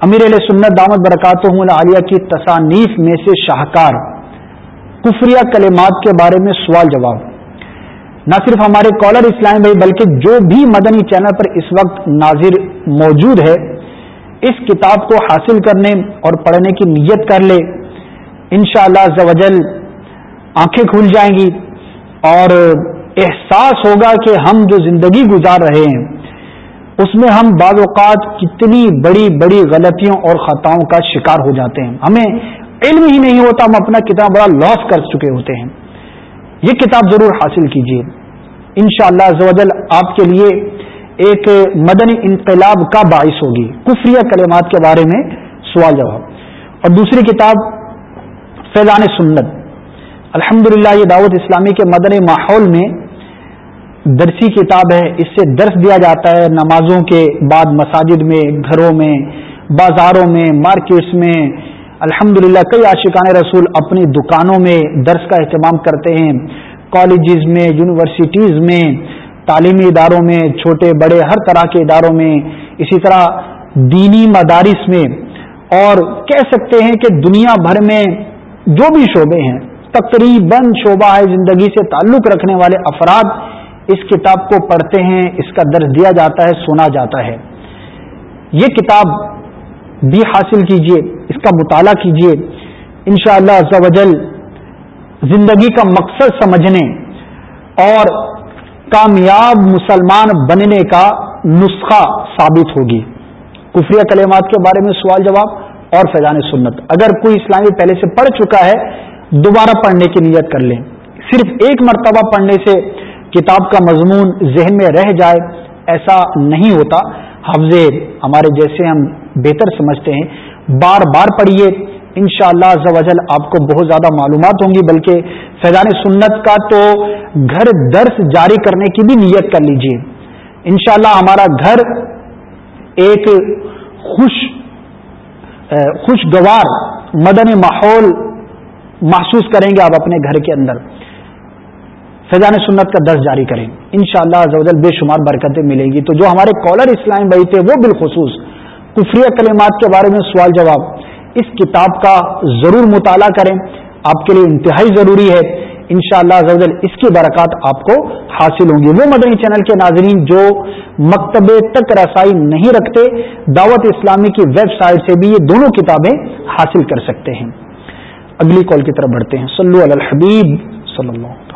امیر علیہ سنت دامت برکات عالیہ کی تصانیف میں سے شاہکار کفریہ کلمات کے بارے میں سوال جواب۔ نہ صرف ہمارے کالر اسلام بھائی، بلکہ جو بھی مدنی چینل پر اس وقت ناظر موجود ہے اس کتاب کو حاصل کرنے اور پڑھنے کی نیت کر لے۔ ان شاء اللہ آنکھیں کھل جائیں گی اور احساس ہوگا کہ ہم جو زندگی گزار رہے ہیں، اس میں ہم بعض اوقات کتنی بڑی بڑی غلطیوں اور خطاؤں کا شکار ہو جاتے ہیں۔ ہمیں علم ہی نہیں ہوتا، ہم اپنا کتنا بڑا لاس کر چکے ہوتے ہیں۔ یہ کتاب ضرور حاصل کیجیے۔ ان شاء اللہ آپ کے لیے ایک مدنی انقلاب کا باعث ہوگی۔ کفری کلمات کے بارے میں سوال جواب۔ اور دوسری کتاب فیضان سنت۔ الحمد یہ دعوت اسلامی کے مدنی ماحول میں درسی کتاب ہے۔ اس سے درس دیا جاتا ہے نمازوں کے بعد مساجد میں، گھروں میں، بازاروں میں، مارکیٹس میں۔ الحمد کئی عاشقان رسول اپنی دکانوں میں درس کا اہتمام کرتے ہیں۔ کالجز میں، یونیورسٹیز میں تعلیمی اداروں میں، چھوٹے، بڑے، ہر طرح کے اداروں میں، اسی طرح دینی مدارس میں، اور کہہ سکتے ہیں کہ دنیا بھر میں جو بھی شعبے ہیں، تقریباً شعبہ ہے زندگی سے تعلق رکھنے والے افراد، اس کتاب کو پڑھتے ہیں، اس کا درس دیا جاتا ہے، سنا جاتا ہے۔ یہ کتاب بھی حاصل کیجیے اس کا مطالعہ کیجیے ان شاء اللہ زندگی کا مقصد سمجھنے اور کامیاب مسلمان بننے کا نسخہ ثابت ہوگی۔ کفری کلمات کے بارے میں سوال جواب اور فیضان سنت۔ اگر کوئی اسلامی پہلے سے پڑھ چکا ہے، دوبارہ پڑھنے کی نیت کر لیں صرف ایک مرتبہ پڑھنے سے کتاب کا مضمون ذہن میں رہ جائے، ایسا نہیں ہوتا۔ حفظے ہمارے جیسے ہم بہتر سمجھتے ہیں، بار بار پڑھیے۔ ان شاء اللہ آپ کو بہت زیادہ معلومات ہوں گی، بلکہ فیضان سنت کا تو گھر درس جاری کرنے کی بھی نیت کر لیجیے انشاءاللہ ہمارا گھر ایک خوش خوشگوار مدن ماحول محسوس کریں گے آپ اپنے گھر کے اندر۔ فیضان سنت کا درس جاری کریں۔ ان شاء اللہ بے شمار برکتیں ملیں گی۔ تو جو ہمارے کالر اسلام بھائی تھے وہ بالخصوص کفری کلمات کے بارے میں سوال جواب اس کتاب کا ضرور مطالعہ کریں۔ آپ کے لیے انتہائی ضروری ہے۔ ان شاء اللہ اس کی برکات آپ کو حاصل ہوں گی۔ وہ مدنی چینل کے ناظرین جو مکتبے تک رسائی نہیں رکھتے، دعوت اسلامی کی ویب سائٹ سے بھی یہ دونوں کتابیں حاصل کر سکتے ہیں۔ اگلی کال کی طرف بڑھتے ہیں۔ صلو علی الحبیب صلی اللہ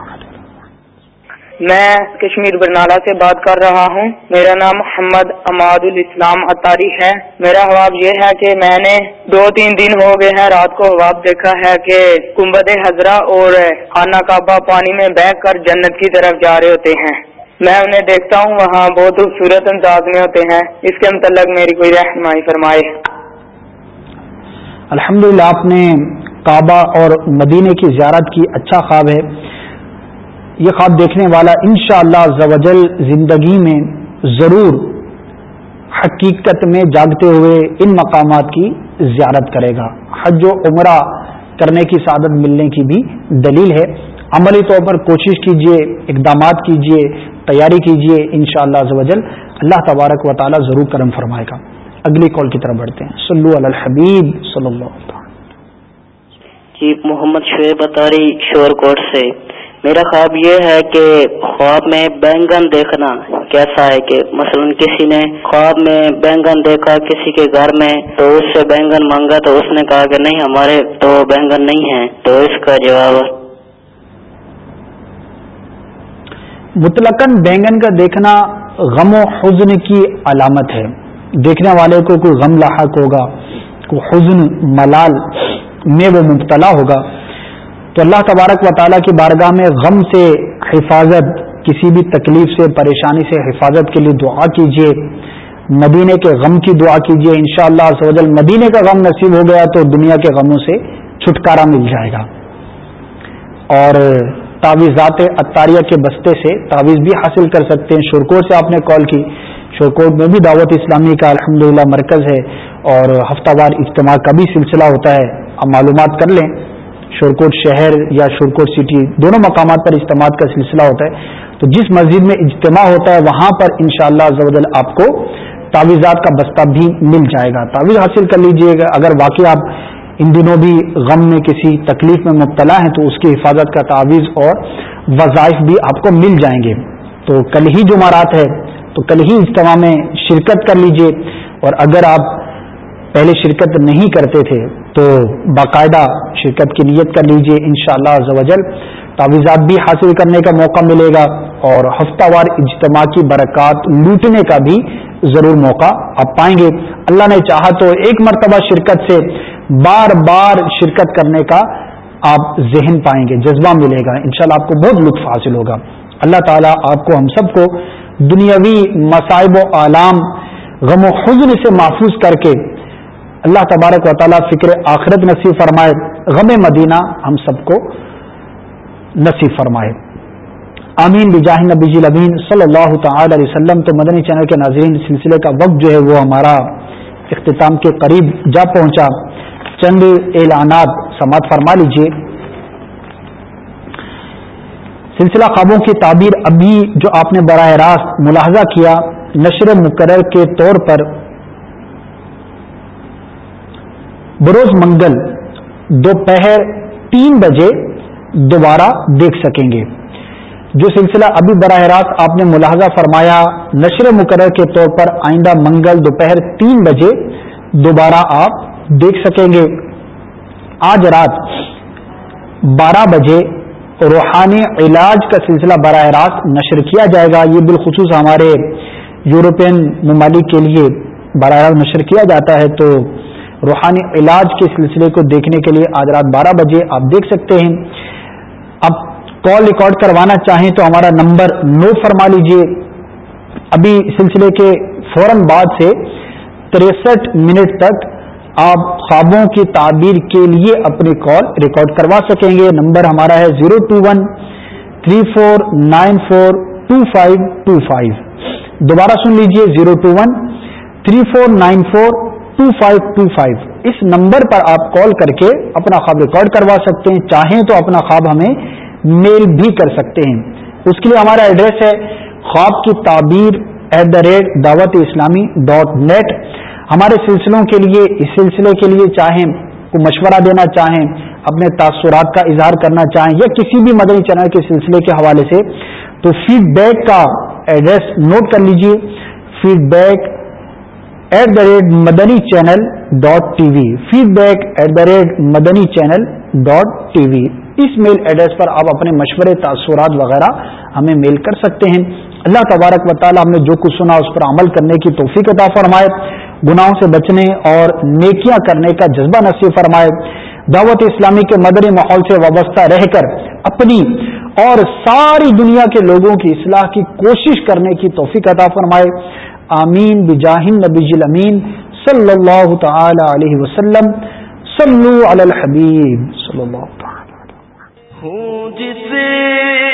میں کشمیر برنالہ سے بات کر رہا ہوں۔ میرا نام محمد اماد الاسلام اطاری ہے۔ میرا خواب یہ ہے کہ میں نے دو تین دن ہو گئے ہیں رات کو خواب دیکھا ہے کہ کمبد حضرہ اور خانہ کعبہ پانی میں بہ کر جنت کی طرف جا رہے ہوتے ہیں۔ میں انہیں دیکھتا ہوں، وہاں بہت خوبصورت انداز میں ہوتے ہیں۔ اس کے متعلق میری کوئی رہنمائی فرمائے۔ الحمد آپ نے کعبہ اور مدینے کی زیارت کی اچھا خواب ہے۔ یہ خواب دیکھنے والا انشاءاللہ شاء اللہ زندگی میں ضرور حقیقت میں جاگتے ہوئے ان مقامات کی زیارت کرے گا۔ حج و عمرہ کرنے کی سعادت ملنے کی بھی دلیل ہے۔ عملی طور پر کوشش کیجیے اقدامات کیجیے تیاری کیجیے ان شاء اللہ اللہ تبارک و تعالی ضرور کرم فرمائے گا۔ اگلی کال کی طرف بڑھتے ہیں۔ صلو علی الحبیب صلی اللہ جی محمد شعیب اتاری شور کوٹ سے۔ میرا خواب یہ ہے کہ خواب میں بینگن دیکھنا کیسا ہے کہ مثلا کسی نے خواب میں بینگن دیکھا کسی کے گھر میں تو اس سے بینگن مانگا تو اس نے کہا کہ نہیں ہمارے تو بینگن نہیں ہے۔ تو اس کا جواب مطلق بینگن کا دیکھنا غم و حزن کی علامت ہے۔ دیکھنے والے کو کوئی غم لاحق ہوگا، کوئی حزن ملال میں وہ مبتلا ہوگا۔ تو اللہ تبارک و تعالیٰ کی بارگاہ میں غم سے حفاظت، کسی بھی تکلیف سے، پریشانی سے حفاظت کے لیے دعا کیجیے مدینے کے غم کی دعا کیجیے ان شاء اللہ مدینے کا غم نصیب ہو گیا تو دنیا کے غموں سے چھٹکارا مل جائے گا۔ اور تعویذات اطاریہ کے بستے سے تعویذ بھی حاصل کر سکتے ہیں۔ شورکوٹ سے آپ نے کال کی۔ شورکوٹ میں بھی دعوت اسلامی کا الحمد مرکز ہے اور ہفتہ وار اجتماع کا بھی سلسلہ ہوتا ہے۔ آپ معلومات کر لیں۔ شورکوٹ شہر یا شورکوٹ سٹی دونوں مقامات پر اجتماع کا سلسلہ ہوتا ہے۔ تو جس مسجد میں اجتماع ہوتا ہے، وہاں پر انشاءاللہ شاء اللہ آپ کو تعویذات کا بستہ بھی مل جائے گا۔ تعویذ حاصل کر لیجیے گا۔ اگر واقعی آپ ان دنوں بھی غم میں کسی تکلیف میں مبتلا ہیں، تو اس کی حفاظت کا تعویذ اور وظائف بھی آپ کو مل جائیں گے۔ تو کل ہی جمعرات ہے، تو کل ہی اجتماع میں شرکت کر لیجیے۔ اور اگر آپ پہلے شرکت نہیں کرتے تھے، تو باقاعدہ شرکت کی نیت کر لیجیے ان شاء اللہ تعویذات بھی حاصل کرنے کا موقع ملے گا اور ہفتہ وار اجتماع کی برکات لوٹنے کا بھی ضرور موقع آپ پائیں گے۔ اللہ نے چاہا تو ایک مرتبہ شرکت سے بار بار شرکت کرنے کا آپ ذہن پائیں گے، جذبہ ملے گا۔ انشاءاللہ آپ کو بہت لطف حاصل ہوگا۔ اللہ تعالیٰ آپ کو ہم سب کو دنیاوی مصائب و عالام غم و حزن سے محفوظ کر کے اللہ تبارک و تعالیٰ فکر آخرت نصیب فرمائے، غم مدینہ ہم سب کو نصیب فرمائے۔ آمین بجاہ نبی جی لبین صلی اللہ تعالی علیہ وسلم۔ تو مدنی چینل کے ناظرین سلسلے کا وقت جو ہے وہ ہمارا اختتام کے قریب جا پہنچا۔ چند اعلانات سماعت فرما لیجیے سلسلہ خوابوں کی تعبیر ابھی جو آپ نے براہ راست ملاحظہ کیا، نشر مقرر کے طور پر بروز منگل دوپہر تین بجے دوبارہ دیکھ سکیں گے۔ جو سلسلہ ابھی براہ راست آپ نے ملاحظہ فرمایا نشر مقرر کے طور پر آئندہ منگل دوپہر تین بجے دوبارہ آپ دیکھ سکیں گے۔ آج رات بارہ بجے روحانی علاج کا سلسلہ براہ راست نشر کیا جائے گا۔ یہ بالخصوص ہمارے یورپین ممالک کے لیے براہ راست نشر کیا جاتا ہے تو روحانی علاج کے سلسلے کو دیکھنے کے لیے آج رات بارہ بجے آپ دیکھ سکتے ہیں۔ اب کال ریکارڈ کروانا چاہیں تو ہمارا نمبر نوٹ فرما لیجیے۔ ابھی سلسلے کے فوراً بعد سے تریسٹھ منٹ تک آپ خوابوں کی تعبیر کے لیے اپنی کال ریکارڈ کروا سکیں گے۔ نمبر ہمارا ہے zero two one three four nine four two five two five. دوبارہ سن لیجیے۔ Zero two one three four nine four two five two five اس نمبر پر آپ کال کر کے اپنا خواب ریکارڈ کروا سکتے ہیں۔ چاہیں تو اپنا خواب ہمیں میل بھی کر سکتے ہیں۔ اس کے لیے ہمارا ایڈریس ہے خواب کی تعبیر ایٹ دا ریٹ دعوت اسلامی ڈاٹ نیٹ۔ ہمارے سلسلوں کے لیے، اس سلسلے کے لیے چاہیں کو مشورہ دینا چاہیں، اپنے تاثرات کا اظہار کرنا چاہیں یا کسی بھی مدنی چینل کے سلسلے کے حوالے سے، تو فیڈ بیک کا ایڈریس نوٹ کر لیجیے۔ Feedback at the rate Madani channel dot T V feedback at the rate Madani channel dot T V us mail address پر آپ اپنے مشورے، تاثرات وغیرہ ہمیں میل کر سکتے ہیں۔ اللہ تبارک و تعالی ہم نے جو کچھ سنا اس پر عمل کرنے کی توفیق عطا فرمائے۔ گناہوں سے بچنے اور نیکیاں کرنے کا جذبہ نصیب فرمائے۔ دعوت اسلامی کے مدنی ماحول سے وابستہ رہ کر اپنی اور ساری دنیا کے لوگوں کی اصلاح کی کوشش کرنے کی توفیق عطا فرمائے۔ آمین بجاہ نبی امین صلی اللہ تعالی علیہ وسلم صلو علی الحبیب صلی اللہ تعالی ہوں جسے